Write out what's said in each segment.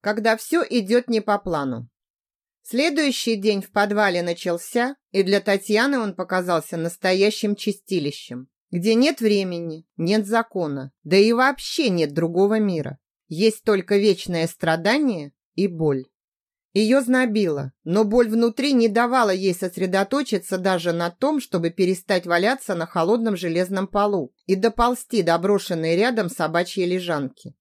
когда все идет не по плану. Следующий день в подвале начался, и для Татьяны он показался настоящим чистилищем, где нет времени, нет закона, да и вообще нет другого мира. Есть только вечное страдание и боль. Ее знобило, но боль внутри не давала ей сосредоточиться даже на том, чтобы перестать валяться на холодном железном полу и доползти до брошенной рядом собачьей лежанки.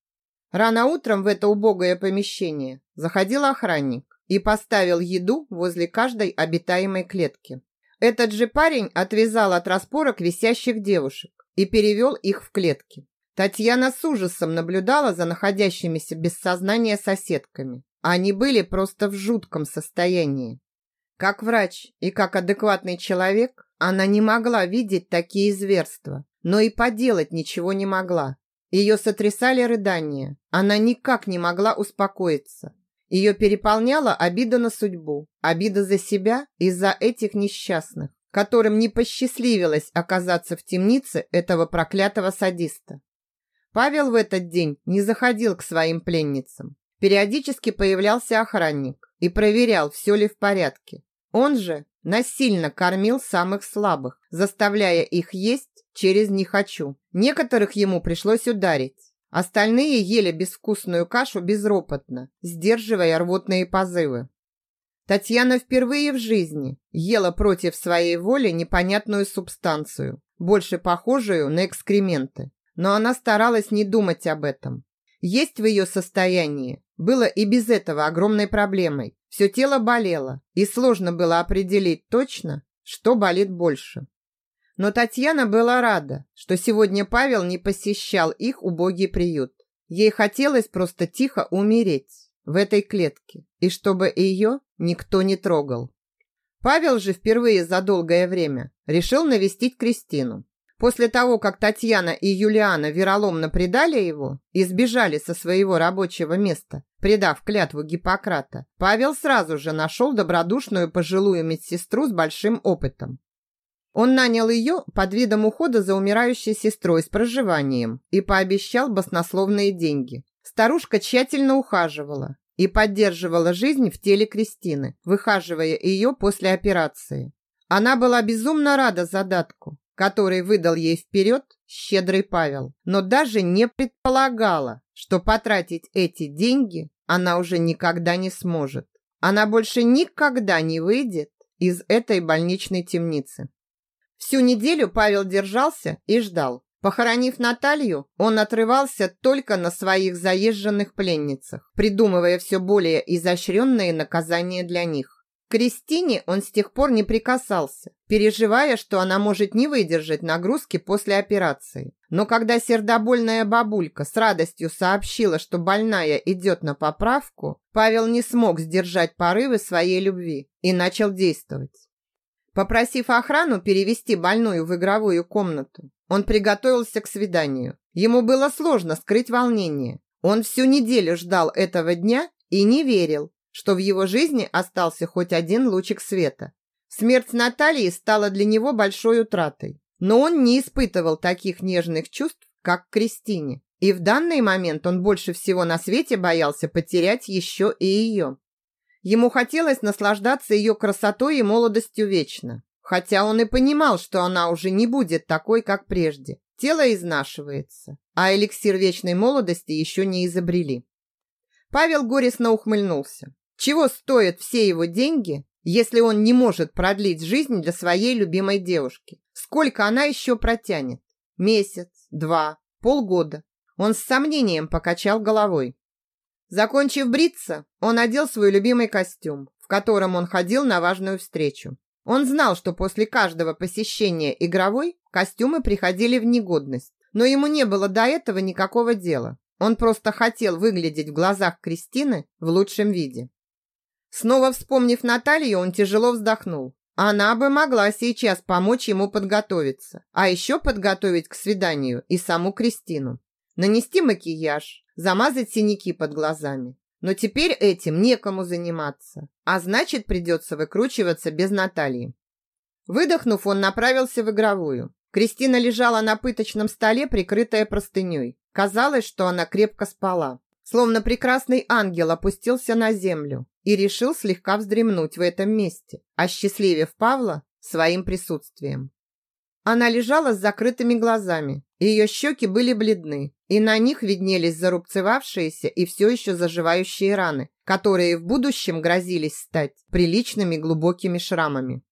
Рано утром в это убогое помещение заходил охранник и поставил еду возле каждой обитаемой клетки. Этот же парень отвязал от распорок висящих девушек и перевел их в клетки. Татьяна с ужасом наблюдала за находящимися без сознания соседками. Они были просто в жутком состоянии. Как врач и как адекватный человек, она не могла видеть такие зверства, но и поделать ничего не могла. Ее сотрясали рыдания. Она никак не могла успокоиться. Ее переполняла обида на судьбу, обида за себя и за этих несчастных, которым не посчастливилось оказаться в темнице этого проклятого садиста. Павел в этот день не заходил к своим пленницам. Периодически появлялся охранник и проверял, все ли в порядке. Он же насильно кормил самых слабых, заставляя их есть через «не хочу». Некоторых ему пришлось ударить. Остальные ели безвкусную кашу безропотно, сдерживая рвотные позывы. Татьяна впервые в жизни ела против своей воли непонятную субстанцию, больше похожую на экскременты. Но она старалась не думать об этом. Есть в ее состоянии было и без этого огромной проблемой. Все тело болело, и сложно было определить точно, что болит больше. Но Татьяна была рада, что сегодня Павел не посещал их убогий приют. Ей хотелось просто тихо умереть в этой клетке, и чтобы ее никто не трогал. Павел же впервые за долгое время решил навестить Кристину. После того, как Татьяна и Юлиана вероломно предали его и сбежали со своего рабочего места, предав клятву Гиппократа, Павел сразу же нашел добродушную пожилую медсестру с большим опытом. Он нанял ее под видом ухода за умирающей сестрой с проживанием и пообещал баснословные деньги. Старушка тщательно ухаживала и поддерживала жизнь в теле Кристины, выхаживая ее после операции. Она была безумно рада задатку, который выдал ей вперед щедрый Павел, но даже не предполагала, что потратить эти деньги она уже никогда не сможет. Она больше никогда не выйдет из этой больничной темницы. Всю неделю Павел держался и ждал. Похоронив Наталью, он отрывался только на своих заезженных пленницах, придумывая все более изощренные наказания для них. К Кристине он с тех пор не прикасался, переживая, что она может не выдержать нагрузки после операции. Но когда сердобольная бабулька с радостью сообщила, что больная идет на поправку, Павел не смог сдержать порывы своей любви и начал действовать. Попросив охрану перевести больную в игровую комнату, он приготовился к свиданию. Ему было сложно скрыть волнение. Он всю неделю ждал этого дня и не верил, что в его жизни остался хоть один лучик света. Смерть Натальи стала для него большой утратой, но он не испытывал таких нежных чувств, как к Кристине. И в данный момент он больше всего на свете боялся потерять еще и ее. Ему хотелось наслаждаться ее красотой и молодостью вечно. Хотя он и понимал, что она уже не будет такой, как прежде. Тело изнашивается, а эликсир вечной молодости еще не изобрели. Павел горестно ухмыльнулся. Чего стоят все его деньги, если он не может продлить жизнь для своей любимой девушки? Сколько она еще протянет? Месяц, два, полгода. Он с сомнением покачал головой. Закончив бриться, он надел свой любимый костюм, в котором он ходил на важную встречу. Он знал, что после каждого посещения игровой костюмы приходили в негодность, но ему не было до этого никакого дела. Он просто хотел выглядеть в глазах Кристины в лучшем виде. Снова вспомнив Наталью, он тяжело вздохнул. Она бы могла сейчас помочь ему подготовиться, а еще подготовить к свиданию и саму Кристину. Нанести макияж, замазать синяки под глазами. Но теперь этим некому заниматься, а значит придется выкручиваться без Натальи. Выдохнув, он направился в игровую. Кристина лежала на пыточном столе, прикрытая простыней. Казалось, что она крепко спала. словно прекрасный ангел опустился на землю и решил слегка вздремнуть в этом месте, осчастливив Павла своим присутствием. Она лежала с закрытыми глазами, ее щеки были бледны, и на них виднелись зарубцевавшиеся и все еще заживающие раны, которые в будущем грозились стать приличными глубокими шрамами.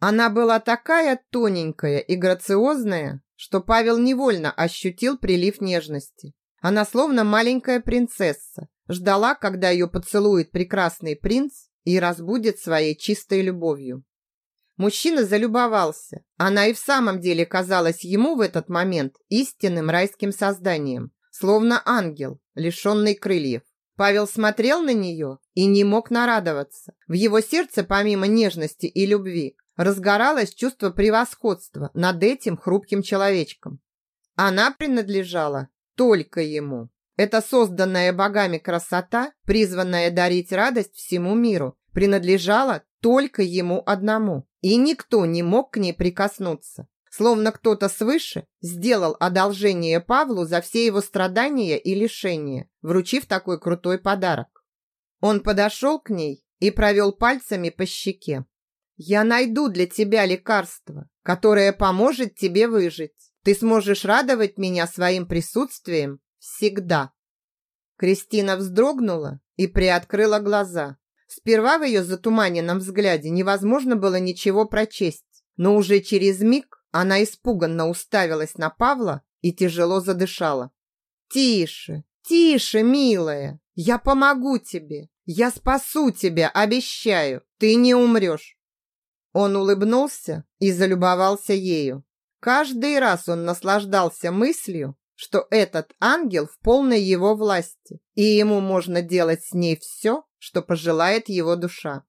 Она была такая тоненькая и грациозная, что Павел невольно ощутил прилив нежности. Она словно маленькая принцесса, ждала, когда ее поцелует прекрасный принц и разбудит своей чистой любовью. Мужчина залюбовался. Она и в самом деле казалась ему в этот момент истинным райским созданием, словно ангел, лишенный крыльев. Павел смотрел на нее и не мог нарадоваться. В его сердце, помимо нежности и любви, разгоралось чувство превосходства над этим хрупким человечком. Она принадлежала только ему. Эта созданная богами красота, призванная дарить радость всему миру, принадлежала только ему одному, и никто не мог к ней прикоснуться. Словно кто-то свыше сделал одолжение Павлу за все его страдания и лишения, вручив такой крутой подарок. Он подошел к ней и провел пальцами по щеке. Я найду для тебя лекарство, которое поможет тебе выжить. Ты сможешь радовать меня своим присутствием всегда. Кристина вздрогнула и приоткрыла глаза. Сперва в ее затуманенном взгляде невозможно было ничего прочесть, но уже через миг она испуганно уставилась на Павла и тяжело задышала. «Тише, тише, милая, я помогу тебе, я спасу тебя, обещаю, ты не умрешь. Он улыбнулся и залюбовался ею. Каждый раз он наслаждался мыслью, что этот ангел в полной его власти, и ему можно делать с ней все, что пожелает его душа.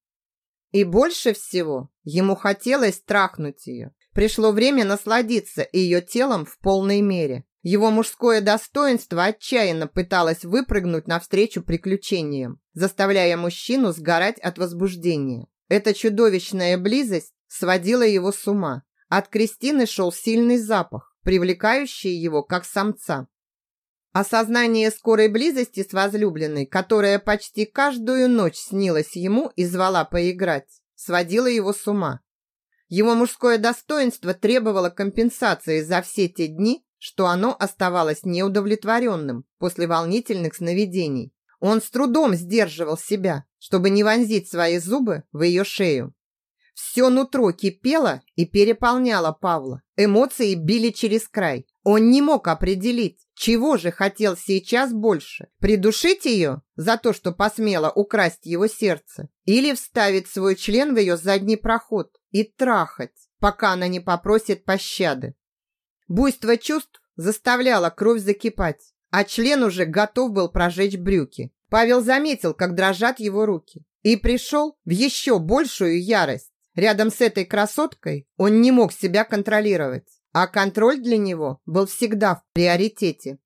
И больше всего ему хотелось трахнуть ее. Пришло время насладиться ее телом в полной мере. Его мужское достоинство отчаянно пыталось выпрыгнуть навстречу приключениям, заставляя мужчину сгорать от возбуждения. Эта чудовищная близость сводила его с ума. От Кристины шел сильный запах, привлекающий его как самца. Осознание скорой близости с возлюбленной, которая почти каждую ночь снилась ему и звала поиграть, сводило его с ума. Его мужское достоинство требовало компенсации за все те дни, что оно оставалось неудовлетворенным после волнительных сновидений. Он с трудом сдерживал себя, чтобы не вонзить свои зубы в ее шею. Все нутро кипело и переполняло Павла. Эмоции били через край. Он не мог определить, чего же хотел сейчас больше. Придушить ее за то, что посмела украсть его сердце, или вставить свой член в ее задний проход и трахать, пока она не попросит пощады. Буйство чувств заставляло кровь закипать а член уже готов был прожечь брюки. Павел заметил, как дрожат его руки, и пришел в еще большую ярость. Рядом с этой красоткой он не мог себя контролировать, а контроль для него был всегда в приоритете.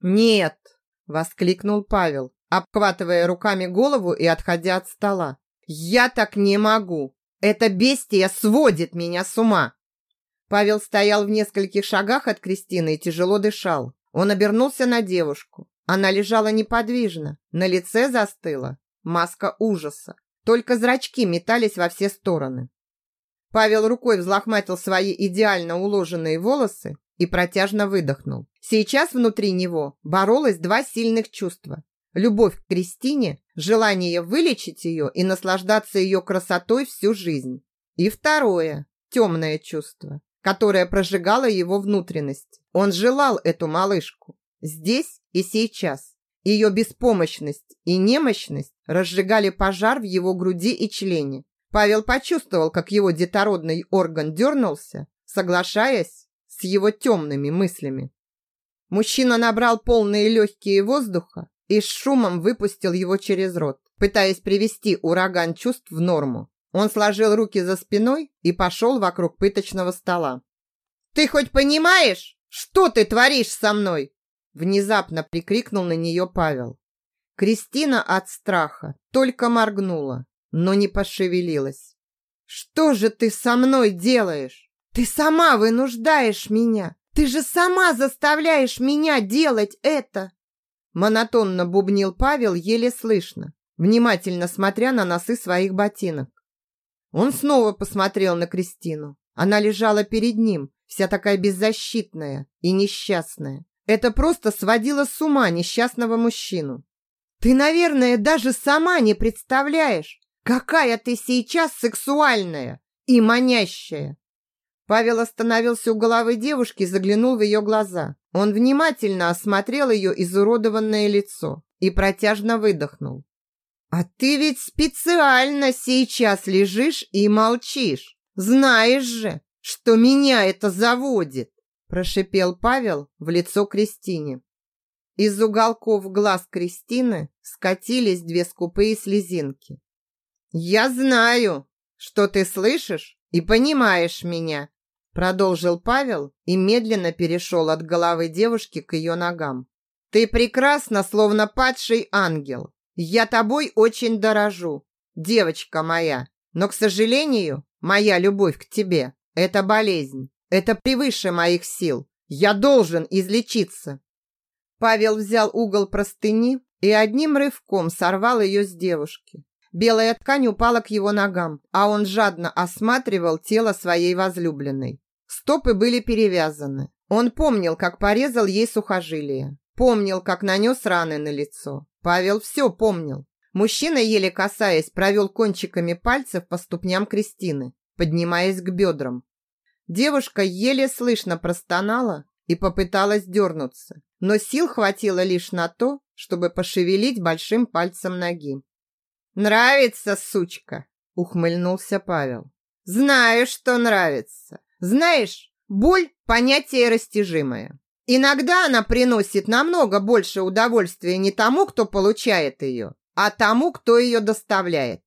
«Нет!» – воскликнул Павел, обхватывая руками голову и отходя от стола. «Я так не могу! Это бестия сводит меня с ума!» Павел стоял в нескольких шагах от Кристины и тяжело дышал. Он обернулся на девушку. Она лежала неподвижно, на лице застыла маска ужаса. Только зрачки метались во все стороны. Павел рукой взлохматил свои идеально уложенные волосы и протяжно выдохнул. Сейчас внутри него боролось два сильных чувства. Любовь к Кристине, желание вылечить ее и наслаждаться ее красотой всю жизнь. И второе, темное чувство, которое прожигало его внутренность. Он желал эту малышку здесь и сейчас. Ее беспомощность и немощность разжигали пожар в его груди и члене. Павел почувствовал, как его детородный орган дернулся, соглашаясь с его темными мыслями. Мужчина набрал полные легкие воздуха и с шумом выпустил его через рот, пытаясь привести ураган чувств в норму. Он сложил руки за спиной и пошел вокруг пыточного стола. «Ты хоть понимаешь, что ты творишь со мной?» Внезапно прикрикнул на нее Павел. Кристина от страха только моргнула, но не пошевелилась. «Что же ты со мной делаешь? Ты сама вынуждаешь меня! Ты же сама заставляешь меня делать это!» Монотонно бубнил Павел еле слышно, внимательно смотря на носы своих ботинок. Он снова посмотрел на Кристину. Она лежала перед ним, вся такая беззащитная и несчастная. Это просто сводило с ума несчастного мужчину. Ты, наверное, даже сама не представляешь, какая ты сейчас сексуальная и манящая. Павел остановился у головы девушки и заглянул в ее глаза. Он внимательно осмотрел ее изуродованное лицо и протяжно выдохнул. «А ты ведь специально сейчас лежишь и молчишь. Знаешь же, что меня это заводит!» Прошипел Павел в лицо Кристине. Из уголков глаз Кристины скатились две скупые слезинки. «Я знаю, что ты слышишь и понимаешь меня, Продолжил Павел и медленно перешел от головы девушки к ее ногам. Ты прекрасна, словно падший ангел. Я тобой очень дорожу, девочка моя. Но, к сожалению, моя любовь к тебе – это болезнь. Это превыше моих сил. Я должен излечиться. Павел взял угол простыни и одним рывком сорвал ее с девушки. Белая ткань упала к его ногам, а он жадно осматривал тело своей возлюбленной. Стопы были перевязаны. Он помнил, как порезал ей сухожилие. Помнил, как нанес раны на лицо. Павел все помнил. Мужчина, еле касаясь, провел кончиками пальцев по ступням Кристины, поднимаясь к бедрам. Девушка еле слышно простонала и попыталась дернуться, но сил хватило лишь на то, чтобы пошевелить большим пальцем ноги. «Нравится, сучка!» – ухмыльнулся Павел. «Знаю, что нравится. Знаешь, боль – понятие растяжимое. Иногда она приносит намного больше удовольствия не тому, кто получает ее, а тому, кто ее доставляет.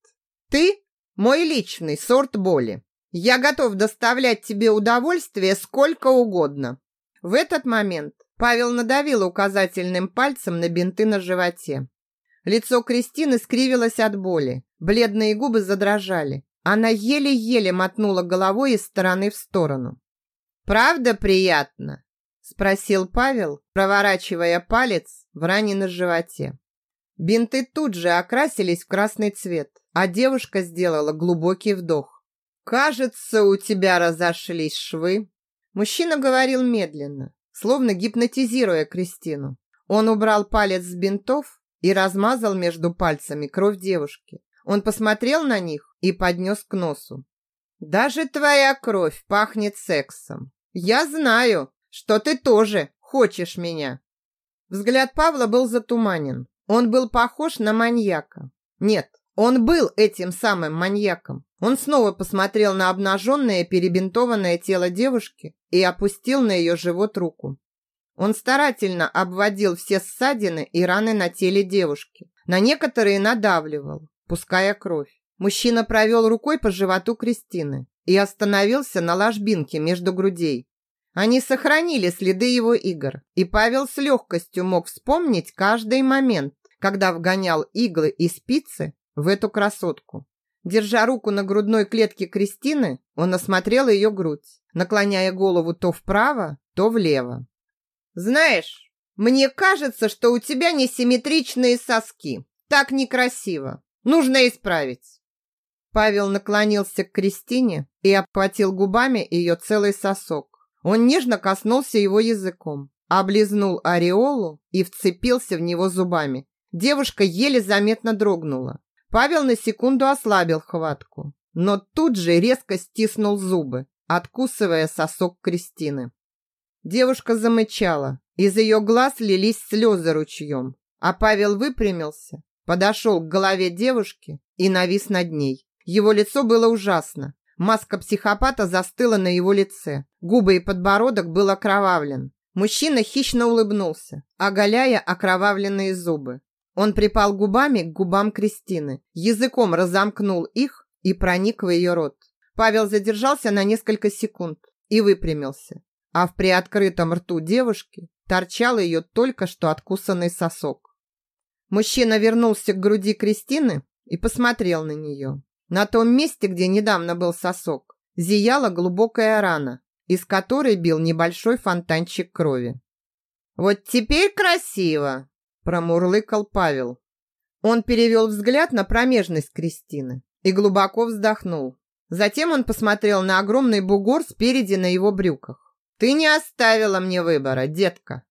Ты – мой личный сорт боли. Я готов доставлять тебе удовольствие сколько угодно. В этот момент Павел надавил указательным пальцем на бинты на животе. Лицо Кристины скривилось от боли, бледные губы задрожали. Она еле-еле мотнула головой из стороны в сторону. «Правда приятно?» – спросил Павел, проворачивая палец в ране на животе. Бинты тут же окрасились в красный цвет, а девушка сделала глубокий вдох. «Кажется, у тебя разошлись швы». Мужчина говорил медленно, словно гипнотизируя Кристину. Он убрал палец с бинтов и размазал между пальцами кровь девушки. Он посмотрел на них и поднес к носу. «Даже твоя кровь пахнет сексом. Я знаю, что ты тоже хочешь меня». Взгляд Павла был затуманен. Он был похож на маньяка. Нет, он был этим самым маньяком. Он снова посмотрел на обнаженное перебинтованное тело девушки и опустил на ее живот руку. Он старательно обводил все ссадины и раны на теле девушки. На некоторые надавливал, пуская кровь. Мужчина провел рукой по животу Кристины и остановился на ложбинке между грудей. Они сохранили следы его игр, и Павел с легкостью мог вспомнить каждый момент, когда вгонял иглы и спицы в эту красотку. Держа руку на грудной клетке Кристины, он осмотрел ее грудь, наклоняя голову то вправо, то влево. «Знаешь, мне кажется, что у тебя несимметричные соски. Так некрасиво. Нужно исправить. Павел наклонился к Кристине и обхватил губами ее целый сосок. Он нежно коснулся его языком, облизнул ореолу и вцепился в него зубами. Девушка еле заметно дрогнула. Павел на секунду ослабил хватку, но тут же резко стиснул зубы, откусывая сосок Кристины. Девушка замычала, из ее глаз лились слезы ручьем, а Павел выпрямился подошел к голове девушки и навис над ней. Его лицо было ужасно. Маска психопата застыла на его лице. Губы и подбородок был окровавлен. Мужчина хищно улыбнулся, оголяя окровавленные зубы. Он припал губами к губам Кристины, языком разомкнул их и проник в ее рот. Павел задержался на несколько секунд и выпрямился, а в приоткрытом рту девушки торчал ее только что откусанный сосок. Мужчина вернулся к груди Кристины и посмотрел на нее. На том месте, где недавно был сосок, зияла глубокая рана, из которой бил небольшой фонтанчик крови. «Вот теперь красиво!» промурлыкал Павел. Он перевел взгляд на промежность Кристины и глубоко вздохнул. Затем он посмотрел на огромный бугор спереди на его брюках. «Ты не оставила мне выбора, детка!»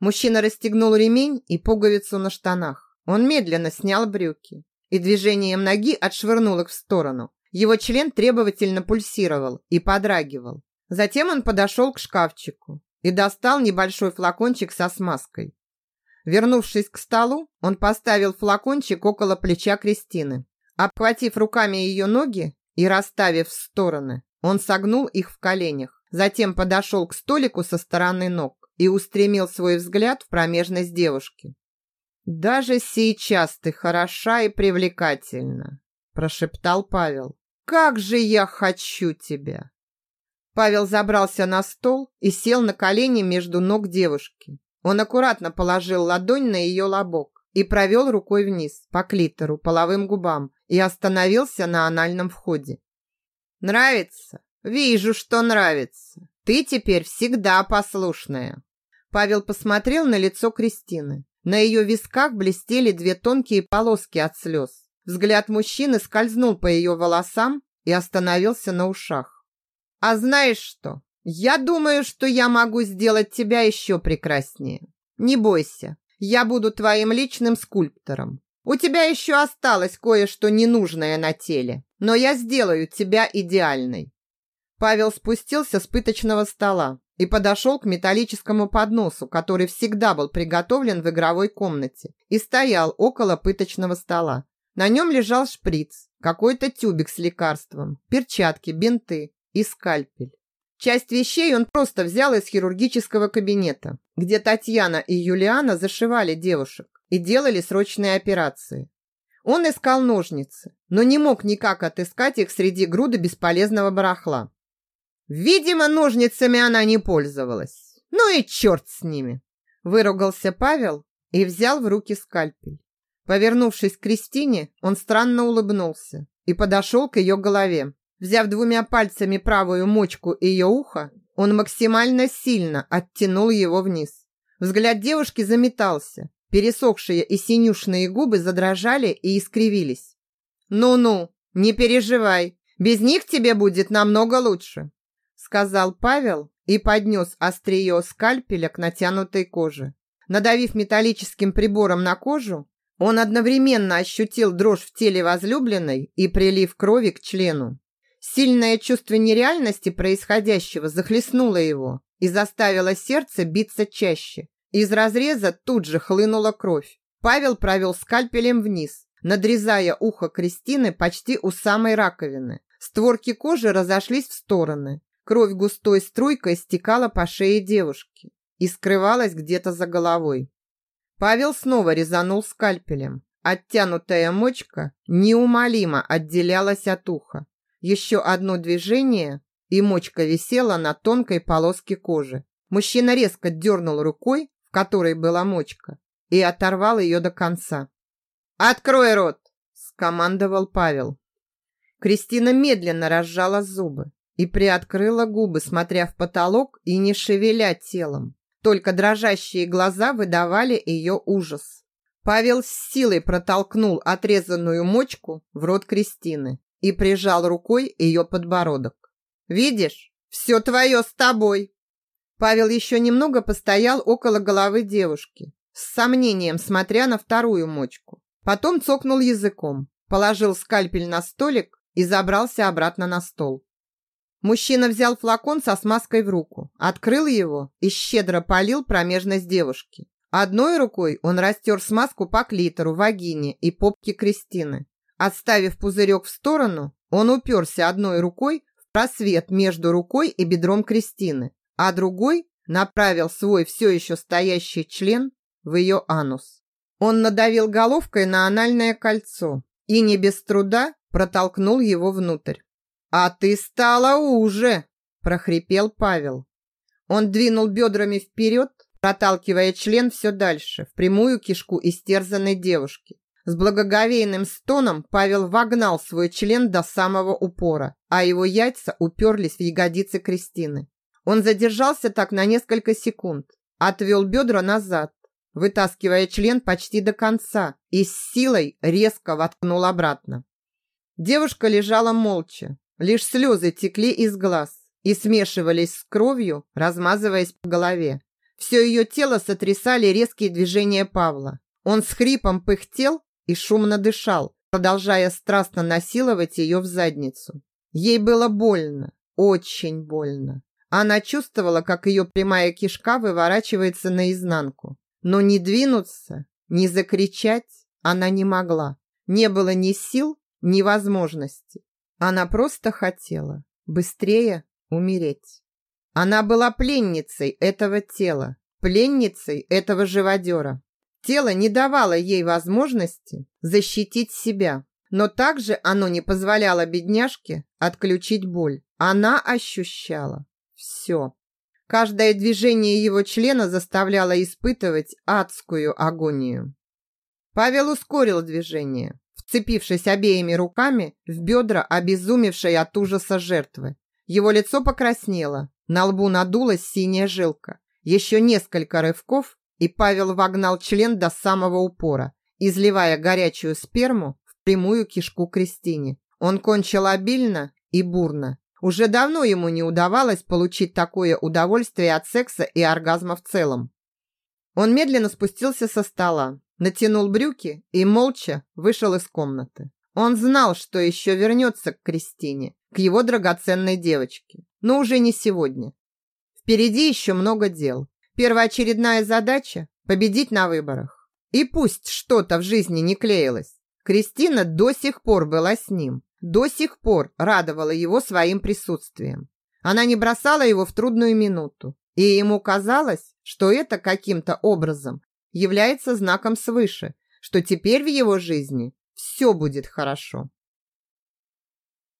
Мужчина расстегнул ремень и пуговицу на штанах. Он медленно снял брюки и движением ноги отшвырнул их в сторону. Его член требовательно пульсировал и подрагивал. Затем он подошел к шкафчику и достал небольшой флакончик со смазкой. Вернувшись к столу, он поставил флакончик около плеча Кристины. Обхватив руками ее ноги и расставив в стороны, он согнул их в коленях. Затем подошел к столику со стороны ног и устремил свой взгляд в промежность девушки. «Даже сейчас ты хороша и привлекательна», – прошептал Павел. «Как же я хочу тебя!» Павел забрался на стол и сел на колени между ног девушки. Он аккуратно положил ладонь на ее лобок и провел рукой вниз, по клитору, половым губам, и остановился на анальном входе. «Нравится? Вижу, что нравится. Ты теперь всегда послушная». Павел посмотрел на лицо Кристины. На ее висках блестели две тонкие полоски от слез. Взгляд мужчины скользнул по ее волосам и остановился на ушах. «А знаешь что? Я думаю, что я могу сделать тебя еще прекраснее. Не бойся, я буду твоим личным скульптором. У тебя еще осталось кое-что ненужное на теле, но я сделаю тебя идеальной». Павел спустился с пыточного стола и подошел к металлическому подносу, который всегда был приготовлен в игровой комнате и стоял около пыточного стола. На нем лежал шприц, какой-то тюбик с лекарством, перчатки, бинты и скальпель. Часть вещей он просто взял из хирургического кабинета, где Татьяна и Юлиана зашивали девушек и делали срочные операции. Он искал ножницы, но не мог никак отыскать их среди груды бесполезного барахла. Видимо, ножницами она не пользовалась. Ну и черт с ними. Выругался Павел и взял в руки скальпель. Повернувшись к Кристине, он странно улыбнулся и подошел к ее голове. Взяв двумя пальцами правую мочку ее ухо, он максимально сильно оттянул его вниз. Взгляд девушки заметался. Пересохшие и синюшные губы задрожали и искривились. «Ну-ну, не переживай, без них тебе будет намного лучше сказал Павел и поднес острие скальпеля к натянутой коже. Надавив металлическим прибором на кожу, он одновременно ощутил дрожь в теле возлюбленной и прилив крови к члену. Сильное чувство нереальности происходящего захлестнуло его и заставило сердце биться чаще. Из разреза тут же хлынула кровь. Павел провел скальпелем вниз, надрезая ухо Кристины почти у самой раковины. Створки кожи разошлись в стороны, Кровь густой струйкой стекала по шее девушки и скрывалась где-то за головой. Павел снова резанул скальпелем. Оттянутая мочка неумолимо отделялась от уха. Еще одно движение, и мочка висела на тонкой полоске кожи. Мужчина резко дернул рукой, в которой была мочка, и оторвал ее до конца. «Открой рот!» – скомандовал Павел. Кристина медленно разжала зубы и приоткрыла губы, смотря в потолок и не шевеля телом. Только дрожащие глаза выдавали ее ужас. Павел с силой протолкнул отрезанную мочку в рот Кристины и прижал рукой ее подбородок. «Видишь, все твое с тобой!» Павел еще немного постоял около головы девушки, с сомнением смотря на вторую мочку. Потом цокнул языком, положил скальпель на столик и забрался обратно на стол. Мужчина взял флакон со смазкой в руку, открыл его и щедро полил промежность девушки. Одной рукой он растер смазку по клитору, вагине и попке Кристины. Отставив пузырек в сторону, он уперся одной рукой в просвет между рукой и бедром Кристины, а другой направил свой все еще стоящий член в ее анус. Он надавил головкой на анальное кольцо и не без труда протолкнул его внутрь. «А ты стала уже!» – прохрипел Павел. Он двинул бедрами вперед, проталкивая член все дальше, в прямую кишку истерзанной девушки. С благоговейным стоном Павел вогнал свой член до самого упора, а его яйца уперлись в ягодицы Кристины. Он задержался так на несколько секунд, отвел бедра назад, вытаскивая член почти до конца и с силой резко воткнул обратно. Девушка лежала молча, лишь слезы текли из глаз и смешивались с кровью, размазываясь по голове. Все ее тело сотрясали резкие движения Павла. Он с хрипом пыхтел и шумно дышал, продолжая страстно насиловать ее в задницу. Ей было больно, очень больно. Она чувствовала, как ее прямая кишка выворачивается наизнанку. Но не двинуться, не закричать она не могла. Не было ни сил, ни возможности. Она просто хотела быстрее умереть. Она была пленницей этого тела, пленницей этого живодера. Тело не давало ей возможности защитить себя, но также оно не позволяло бедняжке отключить боль. Она ощущала все. Каждое движение его члена заставляло испытывать адскую агонию. Павел ускорил движение, вцепившись обеими руками в бедра обезумевшей от ужаса жертвы. Его лицо покраснело, на лбу надулась синяя жилка. Еще несколько рывков, и Павел вогнал член до самого упора, изливая горячую сперму в прямую кишку Кристине. Он кончил обильно и бурно. Уже давно ему не удавалось получить такое удовольствие от секса и оргазма в целом. Он медленно спустился со стола, натянул брюки и молча вышел из комнаты. Он знал, что еще вернется к Кристине, к его драгоценной девочке, но уже не сегодня. Впереди еще много дел. Первоочередная задача – победить на выборах. И пусть что-то в жизни не клеилось, Кристина до сих пор была с ним, до сих пор радовала его своим присутствием. Она не бросала его в трудную минуту, и ему казалось, что это каким-то образом является знаком свыше, что теперь в его жизни все будет хорошо.